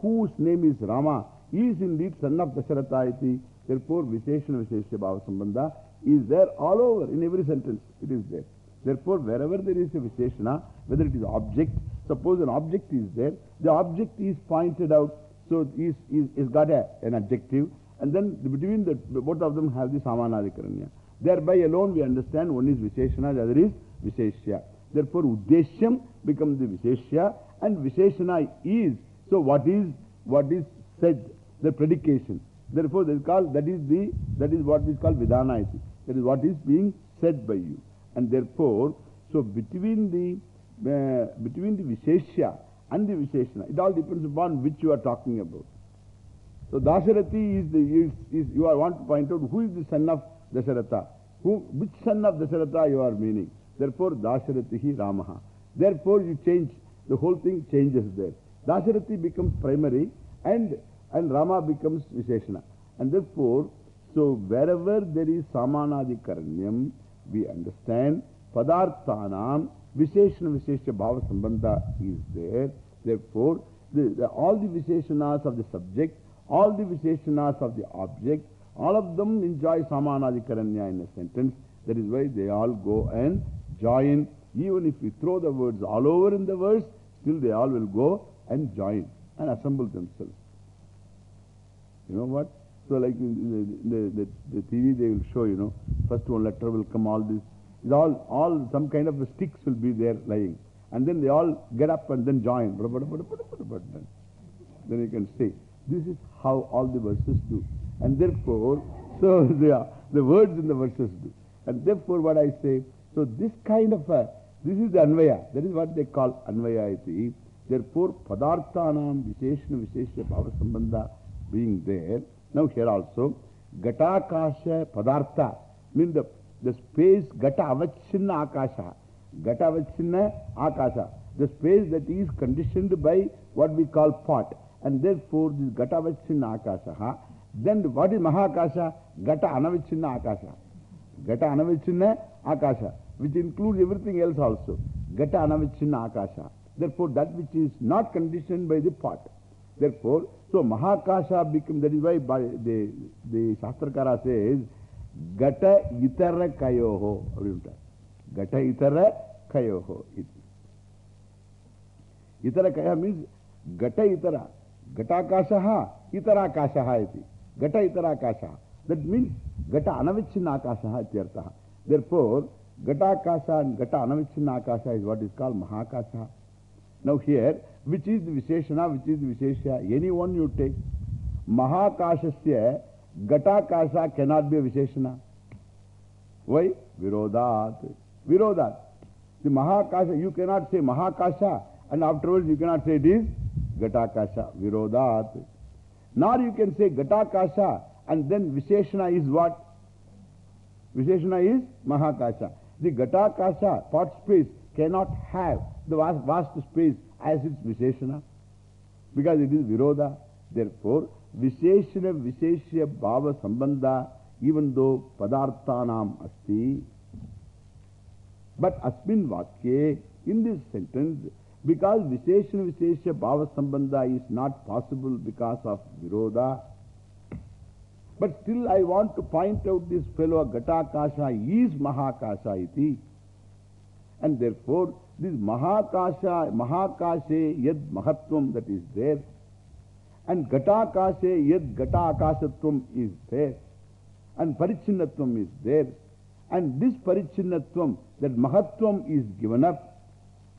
whose name is Rama is indeed son of Dasharatha iti. Therefore, Visheshana Visheshya Bhava Sambandha is there all over in every sentence. It is there. Therefore, wherever there is a Visheshana, whether it is object, suppose an object is there, the object is pointed out, so is, is, is got a, an adjective, and then between the, both of them have the samana Samanadikaranya. Thereby alone we understand one is Visheshana, the other is Visheshya. Therefore, Uddeshyam becomes the Visheshya, and Visheshana is, so what is, what is said, the predication. Therefore, that is called, that is the, that is what is called Vidana. That is what is being said by you. And therefore, so between the, uh, between the Visheshya and the Visheshana, it all depends upon which you are talking about. So Dasarathi is the, is, is, you are want to point out who is the son of Dasharatha. Who, which son of Dasharatha you are meaning. Therefore, Dasharatihi Ramaha. Therefore, you change, the whole thing changes there. Dasarathi becomes primary and, and Rama becomes Visheshana. And therefore, so wherever there is Samanadi Karanyam, we understand Padarthanam Visheshana Visheshya Bhava Sambandha is there. Therefore, the, the, all the Visheshanas of the subject, all the Visheshanas of the object, all of them enjoy Samanadi Karanya in a sentence. That is why they all go and join. Even if we throw the words all over in the verse, still they all will go and join and assemble themselves. You know what? So like in the, the, the, the TV they will show, you know, first one letter will come, all this. It's all, all some kind of sticks will be there lying. And then they all get up and then join. Then you can say, this is how all the verses do. And therefore, so the, the words in the verses do. And therefore what I say, so this kind of a, this is the Anvaya. That is what they call Anvaya iti. Therefore, Padarthanam Visheshna Visheshya Bhava Sambandha being there. Now here also, Gatakasha Padartha means the, the space Gata Avachinna Akasha. Gata Avachinna Akasha. The space that is conditioned by what we call pot. And therefore, this Gata Avachinna Akasha. Then what is Mahakasha? Gata Anavichinna Akasha. Gata Anavichinna Akasha, which includes everything else also. Gata Anavichinna Akasha. Therefore, that which is not conditioned by the pot. Therefore, so Mahakasha becomes, that is why by the, the Shastrakara says, Gata Itara Kayoho. Gata Itara Kayoho. Itara Kaya means Gata Itara. Gata Kashaha, Itara Kashaha iti. Gata Itara Kashaha. That means Gata Anavichinna Akasha Ityartaha. Therefore, Gata Akasha and Gata Anavichinna Akasha is what is called Mahakasha. Now here, which is the Visheshana, which is the Vishesha, any one you take. Mahakashasya Gata Akasha cannot be a Visheshana. Why? Virodat. Virodat. The Mahakasha, you cannot say Mahakasha and afterwards you cannot say it is Gatakasha. Virodat. Nor you can say Gatakasha and then Visheshana is what? Visheshana is Mahakasha. The Gatakasha, pot space, cannot have the vast, vast space as its Visheshana because it is Viroda. Therefore, Visheshana Visheshya Bhava Sambandha, even though Padarthanam Asti, but Asmin Vakye, in this sentence, because Visheshana Visheshya Bhava Sambandha is not possible because of Viroda, but still I want to point out this fellow Gatakasha is Mahakasha iti. And therefore, this Mahakasha, Mahakashe yad Mahatvam that is there, and Gatakashe yad Gatakasatvam is there, and Parichinnatvam is there, and this Parichinnatvam, that Mahatvam is given up.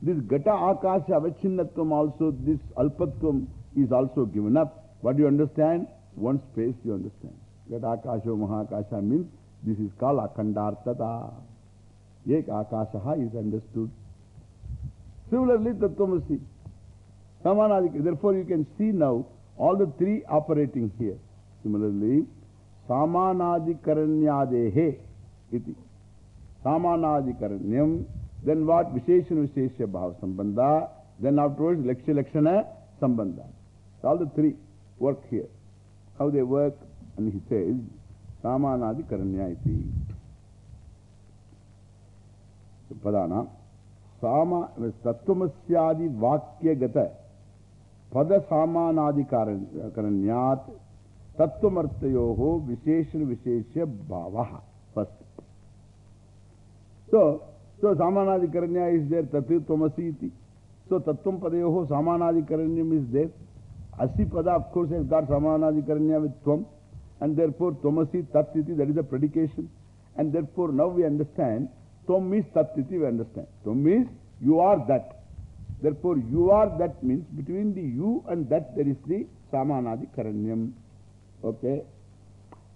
This Gata Akasha also, this Alpatvam is also given up. What do you understand? One space you understand. Gata Akasha Mahakasha means this is called Akhandartata. Ek Akashaha is understood. Similarly, Tattvamasi. Samanadika. Therefore, you can see now all the three operating here. Similarly, Samanadikaranyadehe iti. Samanadikaranyam. Then what? Visheshana Visheshya Bhava Sambandha. Then afterwards, Lakshya Lakshana Sambandha. All the three work here. How they work? And he says, Samanadikaranya iti. Padana. Sama, Tattvamasya vakya gata. pada samanadi karanyat tattvamartayoho visheshana visheshya bhavaha. First. So, so samanadi karanya is there, tatu tvamasi. So tattvam padayoho samanadi karanyam is there. Asi pada of course has got samanadi karanya with tvam. And therefore tvamasi tat that is a predication. And therefore now we understand, tvam means tat iti, we understand. Tvam means you are that. Therefore, you are that means between the you and that there is the Samanadi Karanyam. Okay.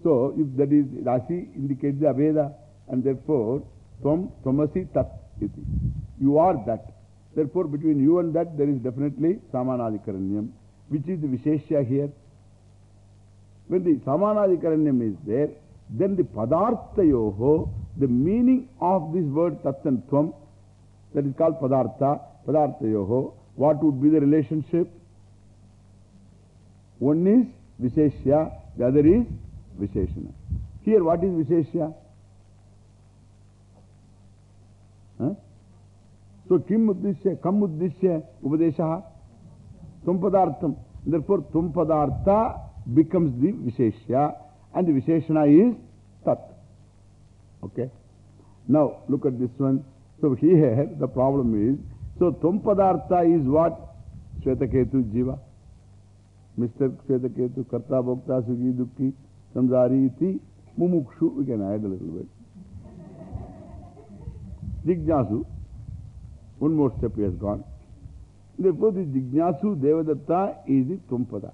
So, if that is Rasi indicates the Aveda and therefore Tvam Tvamasi Tat. You are that. Therefore, between you and that there is definitely Samanadi Karanyam, which is the Visheshya here. When the Samanadi Karanyam is there, then the Padartha Yoho, the meaning of this word Tat that is called Padartha. Padarthayoho, what would be the relationship? One is Visheshya, the other is Visheshana. Here, what is Visheshya? So, Kim Uddishya, Kam Uddishya, Upadeshaha, Tumpadartham. Therefore, Tumpadartha becomes the Visheshya and the Visheshana is Tat. Okay? Now, look at this one. So, here the problem is So, Tumpadartha is what? Shvetaketu Jiva. Mr. Shvetaketu, Karta Bhokta Sukhi Dukhi, iti, Mumukshu. We can add a little bit. Jignasu. One more step he has gone. Therefore, the Jignasu Devadatta is the Tumpada.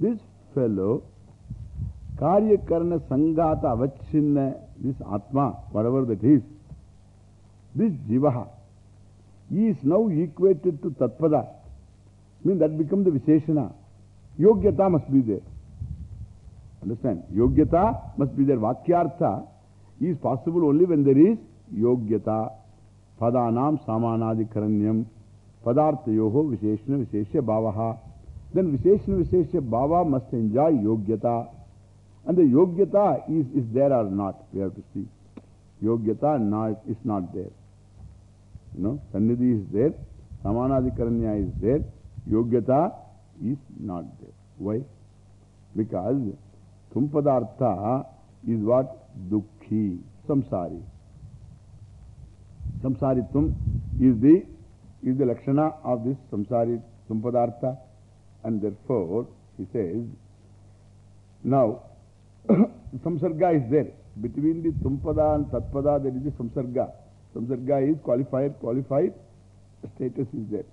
This fellow, Karya Karna Sangata Avachinna, this Atma, whatever that is, This Jivaha he is now equated to Tatpada. Mean that becomes the Visheshana. Yogyata must be there. Understand? Yogyata must be there. Vakyartha is possible only when there is Yogyata. Padanam Samanadi Karanyam. Padartha Yoho Visheshana Visheshya Bhavaha. Then Visheshana Visheshya Bhava must enjoy Yogyata. And the Yogyata is, is there or not. We have to see. Yogyata not, is not there. You know, Sannidhi is there, Samanadikaranya is there, Yogyata is not there. Why? Because Tumpadartha is what? Dukhi, Samsari. Samsaritum is the, is the Lakshana of this Samsari Tumpadartha. And therefore, he says, now, Samsarga is there. Between the Tumpada and Tatpada, there is a Samsarga. Samsarga is qualified, qualified status is there.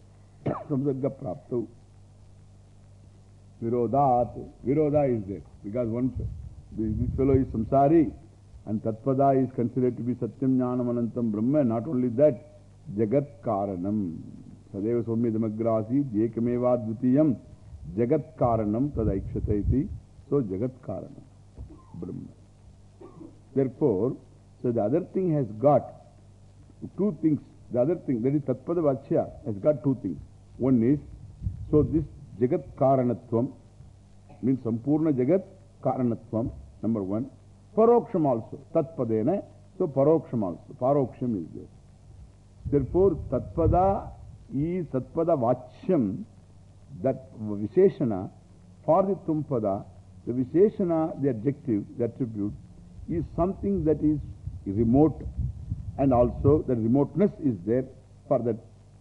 Samsarga praptu. Virodat. Viroda is there. Because one, this fellow is samsari and Tatpada is considered to be Satyam Jnanam Anantam Brahma. Not only that, Jagat Karanam. Sadeva Somya Damagrasi, Jekameva Jagat Karanam Tadaikshata iti. So Jagat Karanam. Brahma. Therefore, so the other thing has got two things. The other thing, that is Tatpada Vachya, has got two things. One is, so this Jagat Karanatvam means Sampurna Jagat Karanatvam, number one. Paroksham also, Tatpadena, so Paroksham also, Paroksham is there. Therefore, Tatpada is Tatpada Vachyam, that Visheshana, for the Tumpada, the Visheshana, the adjective, the attribute, is something that is remote and also the remoteness is there for that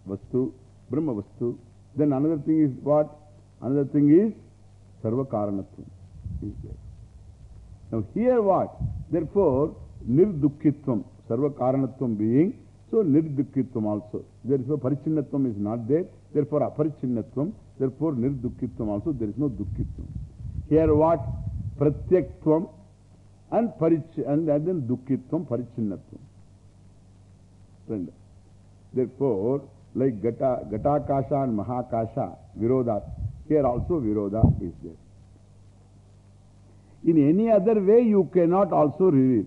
Vastu, Brahma Vastu. Then another thing is what? Another thing is Sarva Karanatvam is there. Now here what? Therefore, Nirdukkitvam, Sarva Karanatvam being, so Nirdukkitvam also. Therefore, Parichinnatvam is not there. Therefore, Aparichinnatvam. Therefore, Nirdukkitvam also, there is no Dukkitvam. Here what? Pratyaktvam and, parich and, and then Dukkitvam, Parichinnatvam. Therefore, like Gata, Gatakasha and Mahakasha, Viroda, here also Viroda is there. In any other way, you cannot also reveal.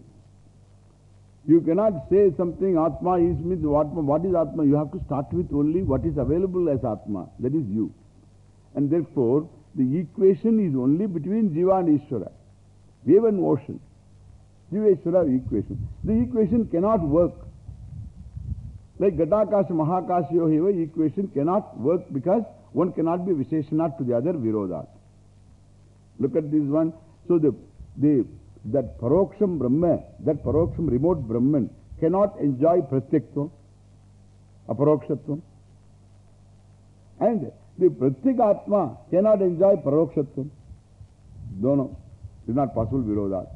You cannot say something Atma is means what, what is Atma? You have to start with only what is available as Atma, that is you. And therefore, the equation is only between Jiva and Ishvara. We have an ocean. Jiva Ishvara equation. The equation cannot work Like Gatakasha Mahakasha Hiva equation cannot work because one cannot be Visheshana to the other Virodhat. Look at this one. So the, the, that Paroksham Brahma, that Paroksham remote Brahman cannot enjoy Pratyaktvam, Aparokshatvam. And the Pratyagatma cannot enjoy Parokshatvam. No, no. It is not possible Virodhat.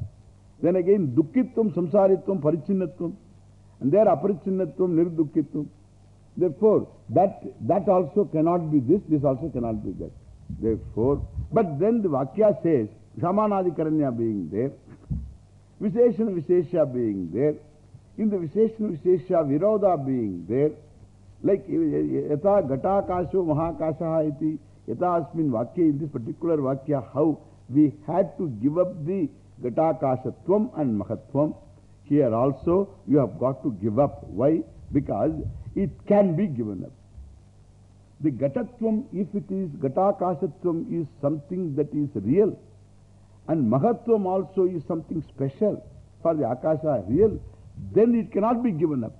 Then again, Dukkitvam, Samsaritvam, Parichinnatvam. And there Aparichinnatvam, Nirdukkitvam. Therefore, that, that also cannot be this, this also cannot be that. Therefore, but then the Vakya says, Samanadikaranya being there, Visheshana Vishesha being there, in the Visheshana Vishesha Virodha being there, like Yata Gatakasho Mahakasha iti, Yata Asmin Vakya, in this particular Vakya, how we had to give up the Gatakashatvam and Mahatvam. Here also you have got to give up. Why? Because it can be given up. The Gatatvam, if it is Gata Gatakashatvam, is something that is real. And Mahatvam also is something special for the Akasha, real. Then it cannot be given up.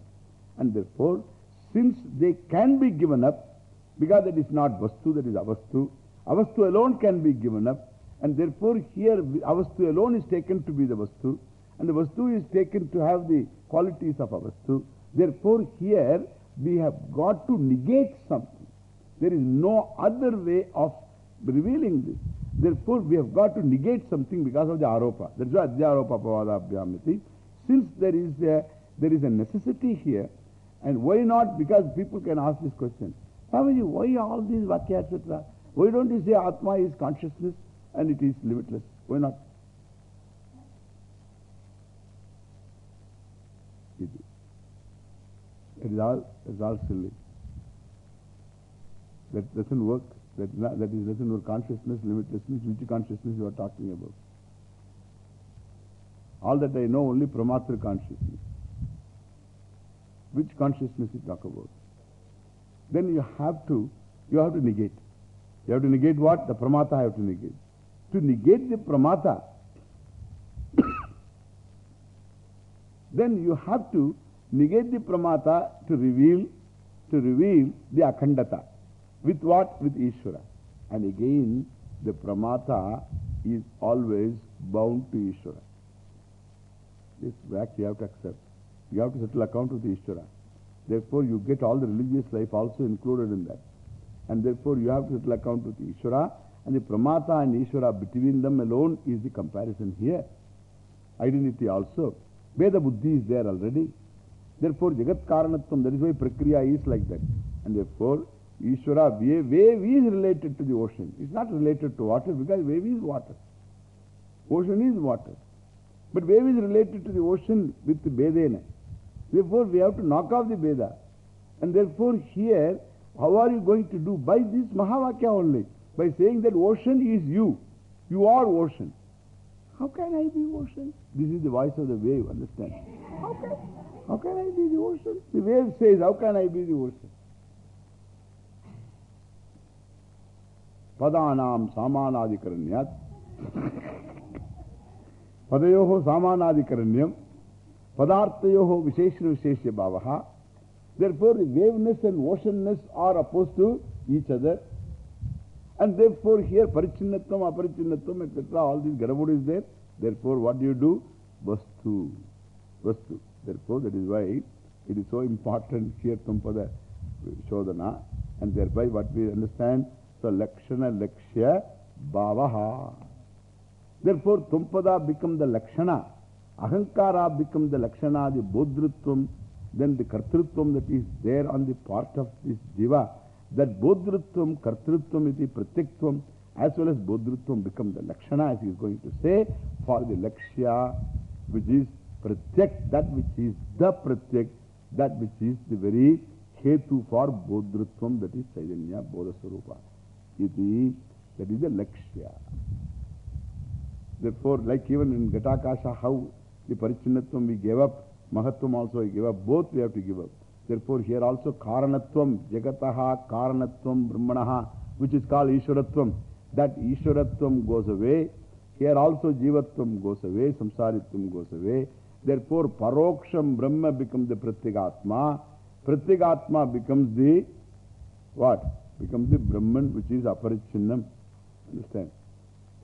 And therefore, since they can be given up, because that is not Vastu, that is Avastu, Avastu alone can be given up. And therefore, here Avastu alone is taken to be the Vastu. And the Vastu is taken to have the qualities of Avastu. Therefore, here we have got to negate something. There is no other way of revealing this. Therefore, we have got to negate something because of the aropa. That's why Adhyaropa Pavadabhyamiti. Since there is, a, there is a necessity here, and why not? Because people can ask this question. Why all these Vakya, etc.? Why don't you say Atma is consciousness and it is limitless? Why not? It is all, it is all silly. That doesn't work. That, that is doesn't work. Consciousness, limitlessness, which consciousness you are talking about? All that I know only Pramatra consciousness. Which consciousness you talk about? Then you have to, you have to negate. You have to negate what? The Pramata I have to negate. To negate the Pramata, then you have to negate the Pramata to reveal, to reveal the Akhandata. With what? With Ishvara. And again, the Pramata is always bound to Ishvara. This fact you have to accept. You have to settle account with Ishvara. Therefore, you get all the religious life also included in that. And therefore, you have to settle account with Ishvara. And the Pramata and Ishvara, between them alone is the comparison here. Identity also. Bheda Buddhi is there already. Therefore, Jagat Karanatvam, that is why Prakriya is like that. And therefore, Ishvara, wave, wave is related to the ocean. It's not related to water because wave is water. Ocean is water. But wave is related to the ocean with the Bhedena. Therefore, we have to knock off the Bheda. And therefore, here, how are you going to do? By this Mahavakya only. By saying that ocean is you. You are ocean. How can I be ocean? This is the voice of the wave, understand? How can, how can I be the ocean? The wave says, How can I be the ocean? Padanam samanadikaranyat. Padayoho samanadikaranyam. Padartayoho visheshra visheshya bhavaha. Therefore, the waveness and oceanness are opposed to each other. And therefore, here parichinnatvam, aparichinnatvam, etc. All these garabud is there. Therefore, what do you do? Vastu. Vastu. Therefore, that is why it is so important here, Tumpada Shodhana. And thereby, what we understand, so Lakshana Lakshya Bhavaha. Therefore, Tumpada become the Lakshana. Ahankara become the Lakshana, the Bodhrutvam, then the Kartrutvam that is there on the part of this Jiva. That Bodhrutvam, Kartrutvam iti Pratyaktvam, as well as Bodhrutvam become the Lakshana, as he is going to say, for the Lakshya, which is Pratyak, that which is the Pratyak, that which is the very Hetu for Bodhrutvam, that is Chaitanya, Bodhasarupa. Iti, that is the Lakshya. Therefore, like even in Gatakasha, how the Parichinnatvam we gave up, Mahatvam also we gave up, both we have to give up. Therefore, here also Karanatvam, Jagataha, Karanatvam, Brahmanaha, which is called Ishwaratvam. That Ishwaratvam goes away. Here also Jivatvam goes away, Samsaritvam goes away. Therefore, Paroksham Brahma becomes the Pratyagatma. Pratyagatma becomes the what? Becomes the Brahman which is Aparichinnam. Understand?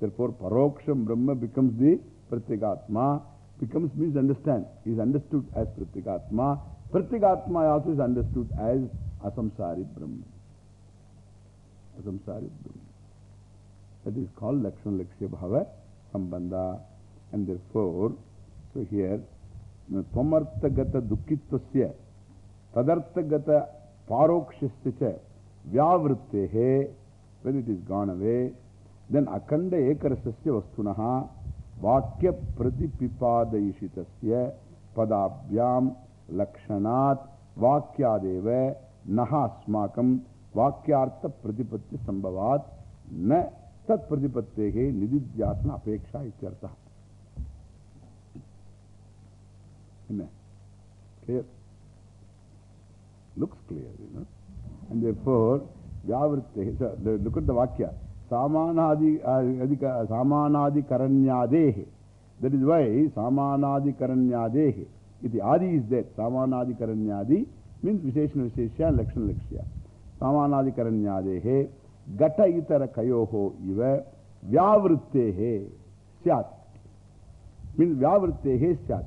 Therefore, Paroksham Brahma becomes the Pratyagatma. Becomes means understand. Is understood as Pratyagatma. Pratyagatma also is understood as Asamsari Brahman. Asamsari Brahman. That is called Lakshana Lakshya Bhava Sambandha. And therefore, so here, Tvamarthagata Vyavrittehe, when it is gone away, then Akanda Ekarasasya Vastunaha Vakya Pratipipadayishitasya Padabhyam Lakshanat Vakyadeva Naha Asmakam Vakyartha Pratipatti Sambhavat Na Tat Pratipattehe Nididhyasana Apeksha Ityartha. Clear? Looks clear, you know. And therefore, Vyavritte, so look at the Vakya. Samanadi, uh, Samanadi Karanyadehe. That is why Samanadi Karanyadehe. Iti Adi is there. Samanadi Karanyadi means Visheshna Visheshya and Lakshana Lakshya. Samanadi Karanyadehe. Gata Itara Kayoho Iva Vyavrittehe Syat. Means Vyavrittehe Syat.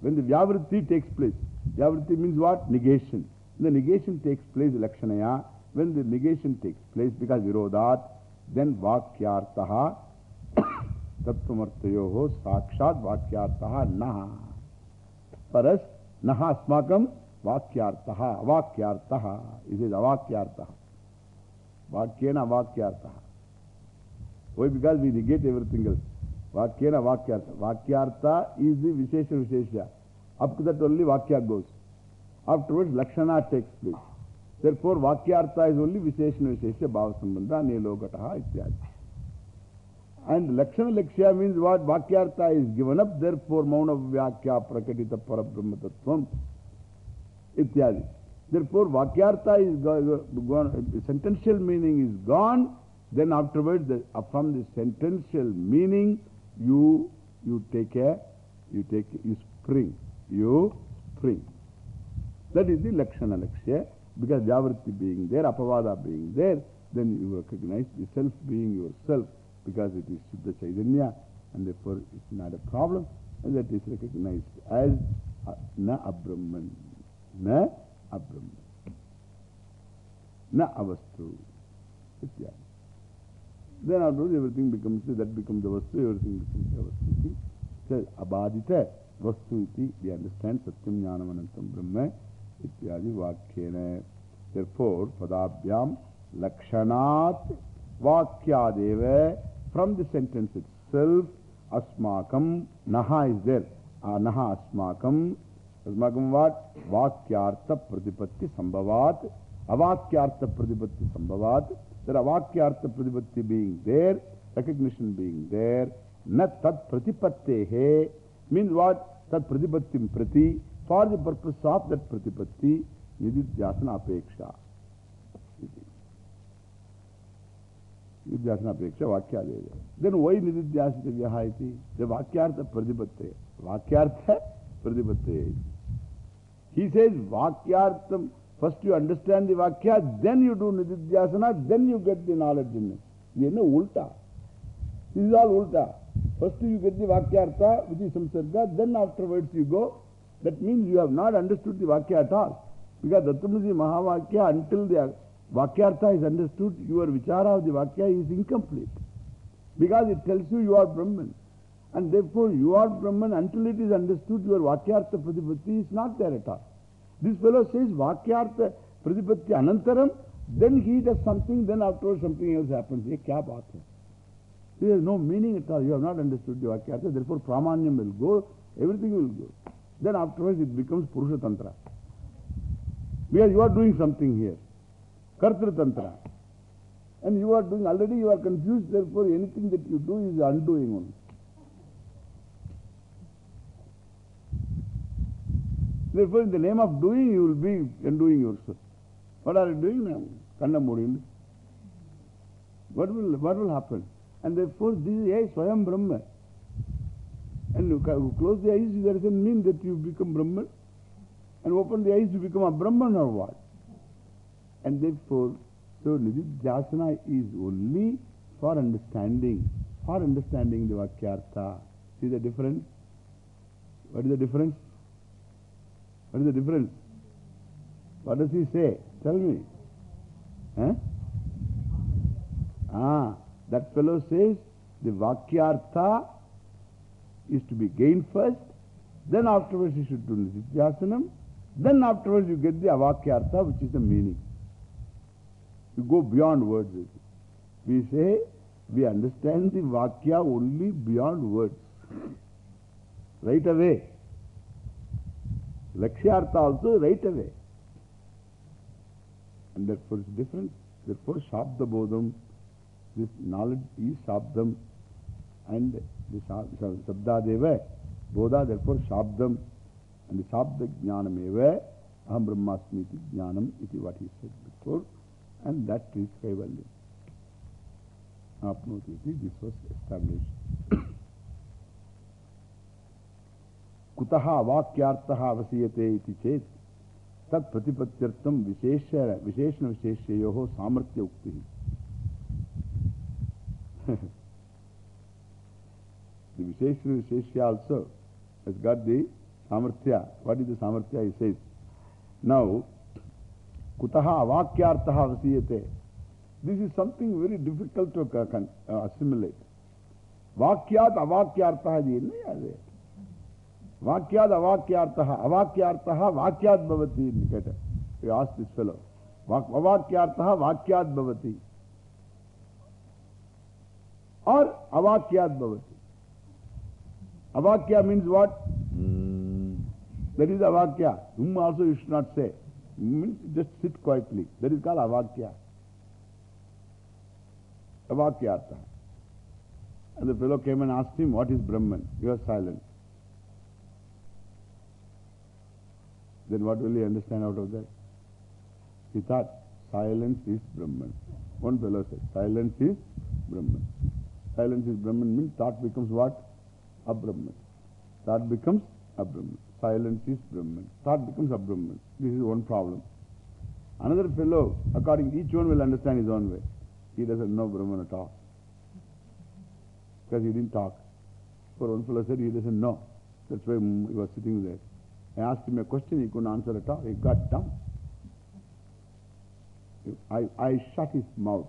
When the Vyavritti takes place, Vyavritti means what? Negation. The negation takes place, Lakshanaya. When the negation takes place because Virodat, then Vakyartaha Tattvamartayoho Sakshat Vakyartaha Naha. For us, Naha Asmakam Vakyartaha Avakyartaha. It is Avakyartaha. Vakyena Avakyartaha. Why? Because we negate everything else. Vakyena Vakyartha. Vakyartha is the Vishesha Vishesha. Up to that only Vakya goes. Afterwards, Lakshana takes place. Therefore, Vakyartha is only Visheshana Vishesha Bhava Sambandha Nelogataha Ityadi. And Lakshana Lakshya means what? Vakyartha is given up, therefore, Mauna Vyakya Prakatita Parabrahma Tattvam Ityadi. Therefore, Vakyartha is gone, sentential meaning is gone. Then afterwards, the, from the sentential meaning, you, you take a, you take, you spring, you spring. That is the Lakshana Lakshya. Because Vyavritti being there, Apavada being there, then you recognize the self being yourself because it is Siddha Chaitanya and therefore it's not a problem and that is recognized as uh, Na Abrahman. Na Abrahman. Na Avastu. Then afterwards everything becomes, that becomes the Vastu, everything becomes the Vastu. So, Abadita Vastu iti, we understand Satyam Jnanam Anantam Brahma इत्यादि वाक्य four पदाभ्याम लक्षणात वाक्यादेव from the sentence itself अस्माकम नहा is there नहा अस्माकम अस्माकम वाट वाक्यार्थ प्रतिपत्ति संभवात अवाक्यार्थ प्रतिपत्ति संभवात देर अवाक्यार्थ प्रतिपत्ति being there recognition being there न तत् प्रतिपत्ते मीन वाट तत् प्रतिपत्ति प्रति For the purpose of that pratipatti, nididhyasana apeksha. Nididhyasana apeksha vakya vakyadeva. Then why nididhyasita vyahayati? The vakyartha pratipatte. Vakyartha pratipatte. He says vakyartham. First you understand the vakya, then you do nididhyasana, then you get the knowledge in it. Is no ulta. This is all ulta. First you get the vakyartha, which is samsarga, then afterwards you go. That means you have not understood the vakya at all. Because Tattamasi Mahavakya, until the vakyartha is understood, your vichara of the vakya is incomplete. Because it tells you you are Brahman. And therefore you are Brahman until it is understood, your vakyartha pratipatti is not there at all. This fellow says vakyartha pratipatti anantaram, then he does something, then afterwards something else happens. Ye kya baat hai? There is no meaning at all. You have not understood the vakyartha, therefore pramanyam will go, everything will go. Then afterwards it becomes Purusha Tantra. Because you are doing something here. Kartri Tantra. And you are doing, already you are confused, therefore anything that you do is undoing only. Therefore, in the name of doing, you will be undoing yourself. What are you doing now? Kannamurin. What will, what will happen? And therefore, this is a Swayam Brahma. And you close the eyes, it doesn't mean that you become Brahman. and open the eyes, you become a Brahman or what? And therefore, so Nididhyasana is only for understanding, for understanding the Vakyartha. See the difference? What is the difference? What is the difference? What does he say? Tell me. Huh? Ah, that fellow says the Vakyartha is to be gained first, then afterwards you should do Nididhyasanam, then afterwards you get the Avakyartha, which is the meaning. You go beyond words. We say we understand the Vakya only beyond words. Right away. Lakshyartha also right away. And therefore it's different. Therefore Shabda Bodham, this knowledge is Shabdam and the Sabdadeva, Bodha therefore Shabdam and the Shabda Jnanam eva Aham Brahmasmi iti Jnanam iti what he said before and that is Kaivalya. Apnoti this was established. Avakyartaha avasiyate iti chet tat pratipatyartam vishesha visheshna visheshayoho samarthya uktihi. The Visheshna Visheshya also has got the Samarthya. What is the Samarthya? He says. Now, Kutaha Avakyartaha Vasiyate. This is something very difficult to uh, assimilate. Vakyat Avakyartaha there. Vakyat Avakyartaha. Avakyartaha Vakyat Bhavati indicator. We asked this fellow. Avakyartaha Vakyat Bhavati. Or Avakyat Bhavati. Avakya means what? Mm. That is avakya. Um also you should not say. Means just sit quietly. That is called avakya. Avakyartha. And the fellow came and asked him, What is Brahman? He was silent. Then what will he understand out of that? He thought, Silence is Brahman. One fellow said, Silence is Brahman. Silence is Brahman means thought becomes what? Brahman. That becomes a Brahman. Silence is Brahman. Thought becomes Brahman. This is one problem. Another fellow, according to each one will understand his own way. He doesn't know Brahman at all. Because he didn't talk. For one fellow said he doesn't know. That's why he was sitting there. I asked him a question, he couldn't answer at all. He got dumb. I, I shut his mouth.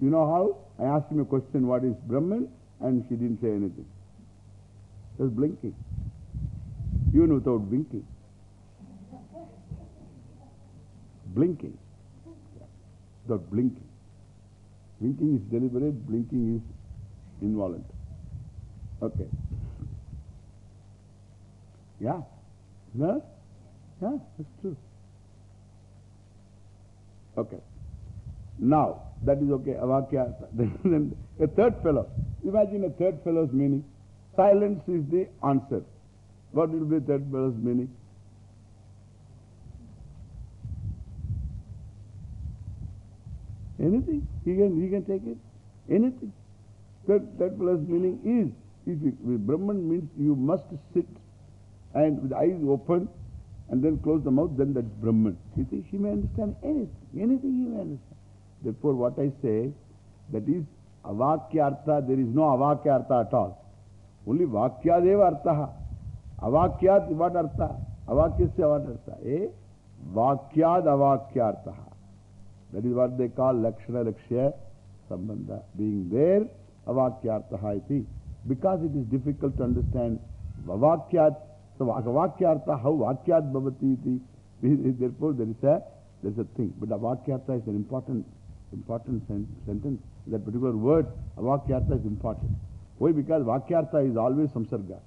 You know how? I asked him a question, what is Brahman? And he didn't say anything. Just blinking. Even without blinking. Blinking. Without blinking. Blinking is deliberate, blinking is involuntary. Okay. Yeah. No? Yeah, that's true. Okay. Now, that is okay. A third fellow. Imagine a third fellow's meaning. Silence is the answer. What will be third fellow's meaning? Anything. He can, he can take it. Anything. Third, third fellow's meaning is, if you, Brahman means you must sit and with eyes open and then close the mouth, then that's Brahman. You see, he may understand anything. Anything he may understand. Therefore, what I say, that is avakyartha, there is no avakyartha at all. Only vakyadeva artha. Avakyat, what artha? Avakyasya, what artha? Eh? Vakyad avakyartha. That is what they call lakshana lakshya sambandha. Being there, avakyartha iti. Because it is difficult to understand avakyat. So avakyartha, how vakyat bhavati iti. Therefore, there is a, there is a thing. But avakyartha is an important, important sen sentence. That particular word, avakyartha is important. Why? Because Vakyartha is always Samsarga.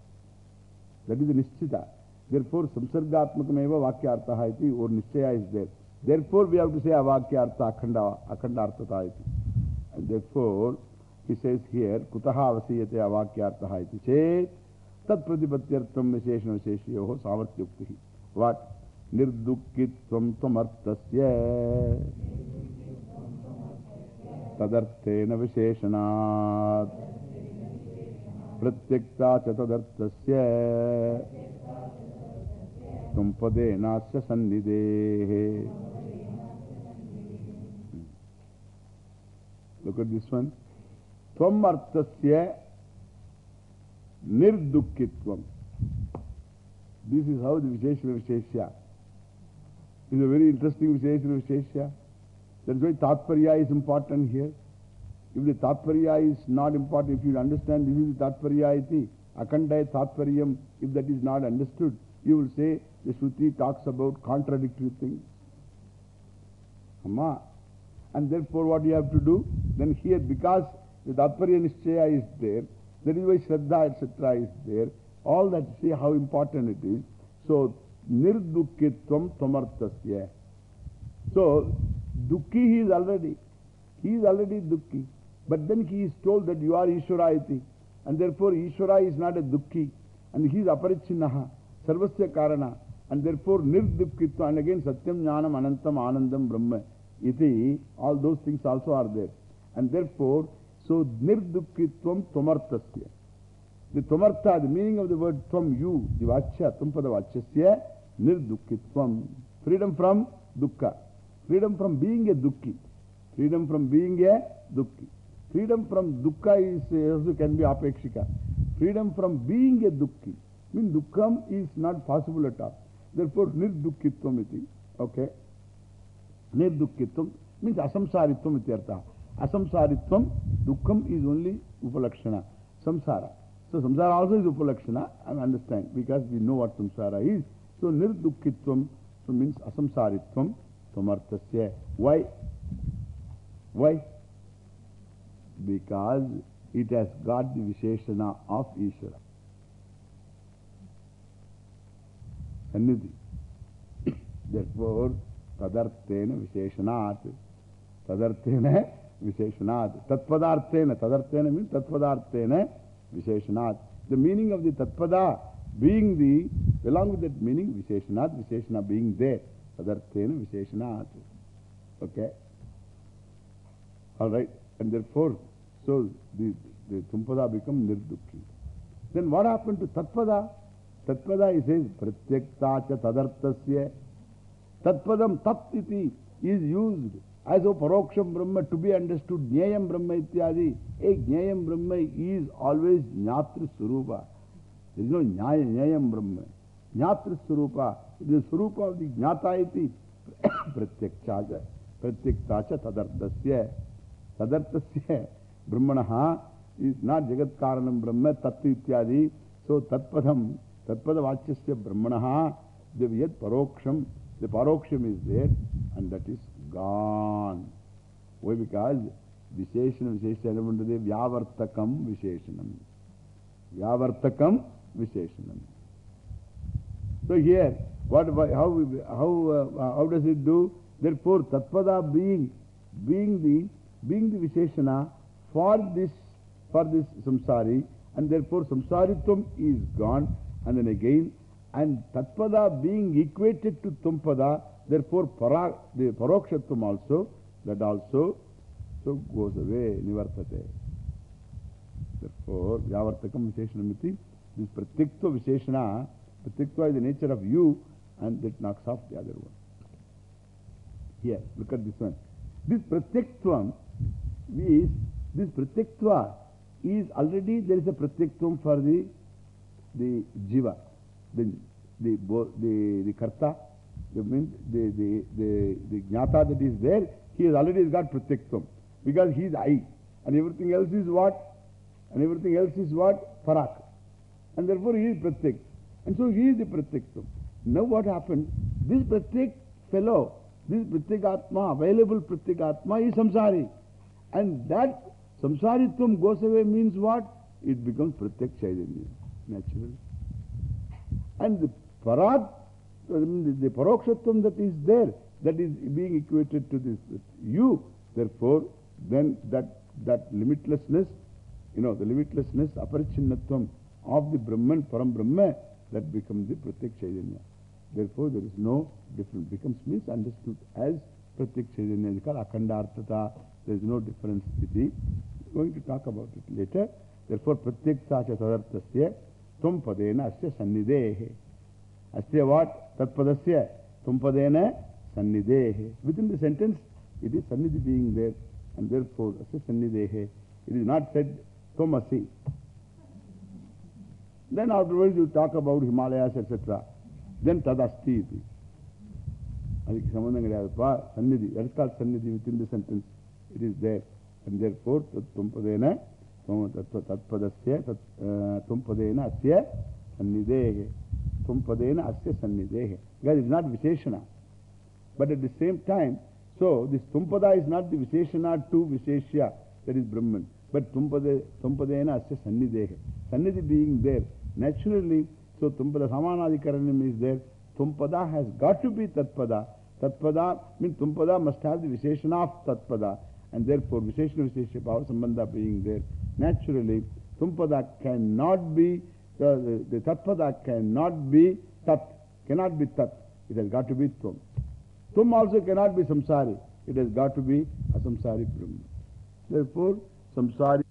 That is the Nishchita. Therefore, Samsargatmakameva Vakyartha iti or Nishchaya is there. Therefore, we have to say Avakyartha Akhanda, Akhandartha iti. And therefore, he says here, Kutaha Vasiyate Avakyartha iti chet Tat Pratipatyartam Visheshna Visheshyoho Samartyuktihi. What? Nirdukitvam Tamartasya Tadarthena Visheshanat प्रत्यक्ता च तदर्थस्य Tumpadena asya. Look at this one. Tvam arthasya nirdukkitvam. This is how the Visheshana Visheshya. It's a very interesting Visheshana Visheshya. That's why Tatparya is important here. If the Tatparya is not important, if you understand this is the Tatparya iti, Akandaya if that is not understood, you will say the Shruti talks about contradictory things. Amma. And therefore what you have to do? Then here because the Tatparya Nishchaya is there, that is why Shraddha etc. is there. All that, see how important it is. So, Nirdukkitvam Tamartasya. So, Dukki he is already. He is already Dukki. But then he is told that you are Ishvara iti. And therefore Ishvara is not a Dukki. And he is Aparichinnaha. Sarvasya Karana. And therefore Nirdukkitva. And again Satyam Jnanam Anantam Anandam Brahma. Iti. All those things also are there. And therefore, so Nirdukkitvam Tamartasya. The Tvamartha, the meaning of the word Tvam, you, the Vachya, Tvapada Vachasya, Nirdukkitvam. Freedom from Dukkha. Freedom from being a Dukki. Freedom from being a Dukki. Freedom from Dukkha is, also can be Apekshika. Freedom from being a Dukki. Mean Dukkham is not possible at all. Therefore, Nirdukkitvam iti. Okay. Nirdukkitvam means Asamsaritvam iti artha. Asamsaritvam, Dukkham is only Upalakshana. Samsara. So samsara also is upalakshana, I understand, because we know what samsara is. So nirdukkitvam so means asamsaritvam samartasya. Why? Why? Because it has got the visheshana of Ishvara. Sannidhi. Therefore, tadarthena visheshanat. Tadarthena visheshanat. Tatpadarthena. Tadarthena means tatpadarthena Visheshanat. The meaning of the Tatpada being the, along with that meaning, Visheshanat, Visheshana being there. Tadarthena Visheshanat. Okay. Alright. And therefore, so the, the Tumpada become Nirdukki. Then what happened to Tatpada? Tatpada, he says, Pratyaktacha Tadarthasya. Tatpadam Tat iti is used as a Paroksham Brahma to be understood, Jnayam Brahma ityadi. A Jnayam Brahma is always Jnatri Surupa. There is no Jnaya, Jnayam Brahma. Jnatri Surupa. It The Surupa of the Jnata iti. Pratyakchacha. Pratyaktacha Tadarthasya. Tadarthasya. Brahmanaha is not Jagat Karanam Brahma, Tatti ityadi. So Tatpadam, Tatpada Vachasya Brahmanaha. The Yad Paroksham. The Paroksham is there and that is gone. Why? Because Visheshana Visheshana is Vyavartakam Visheshanam. Vyavartakam Visheshanam. So here, what, how, how, uh, how does it do? Therefore, Tatpada being, being the, being the Visheshana for this, for this samsari, and therefore samsaritvam is gone, and then again, and Tatpada being equated to Tumpada, therefore para, the Parokshatvam also, that also so goes away, Nivartate. Therefore, Vyavartakam Visheshanamiti, this Pratyktva Visheshana, Pratyktva is the nature of you, and that knocks off the other one. Here, look at this one. This Pratyaktvam is, this Pratyaktva is already there is a Pratyaktvam for the, the Jiva, the, the, the, the Karta, the, the, the, the, the Jnata that is there, he has already got Pratyaktvam because he is I. And everything else is what? And everything else is what? Parak. And therefore he is Pratyak. And so he is the Pratyaktam. Now what happened? This Pratyak fellow, this Pratyakatma, available Pratyakatma is Samsari. And that Samsaritvam goes away means what? It becomes Pratyak Chaitanya, naturally. And the Parat, the, the Parokshatvam that is there, that is being equated to this, you. Therefore, then that, that limitlessness, you know, the limitlessness, aparichinnatvam of the Brahman, Param Brahma, that becomes the Pratyak Chaitanya. Therefore, there is no difference, becomes misunderstood as Pratyak Chaitanya. It's called Akhandarthata. There is no difference. We are going to talk about it later. Therefore, Pratyak Sacha Tadarthasya Tvam Padena Asya Sannidehe. Asya what? Tatpadasya Tumpadena Sannidehe. Within the sentence, it is Sannidhi being there. And therefore, Asya Sannidehe. It is not said Tomasi. Then afterwards you talk about Himalayas, etc. Then Tadasti iti. அதுக்கு சம்பந்தம் கிடையாதுப்பா சந்நிதி that is called சந்நிதி within the sentence it is there And therefore, Tumpadena, Tatpadasya, Tumpadena Asya Sannidehe. Tumpadena Asya Sannidehe. Because it's not Visheshana. But at the same time, so this Tumpada is not the Visheshana to Visheshya, that is Brahman. But Tumpadena Asya Sannidehe. Sannidhi being there, naturally, so Tumpada Samanadikaranam is there. Tumpada has got to be Tatpada. Tatpada means Tumpada must have the Visheshana of Tatpada. And therefore, Visheshana Visheshya Bhava Sambandha being there. Naturally, Tumpada cannot be, the, the, the Tatpada cannot be Tat. Cannot be Tat. It has got to be Tum. Tum also cannot be Samsari. It has got to be a Samsari Brahman. Therefore, Samsari.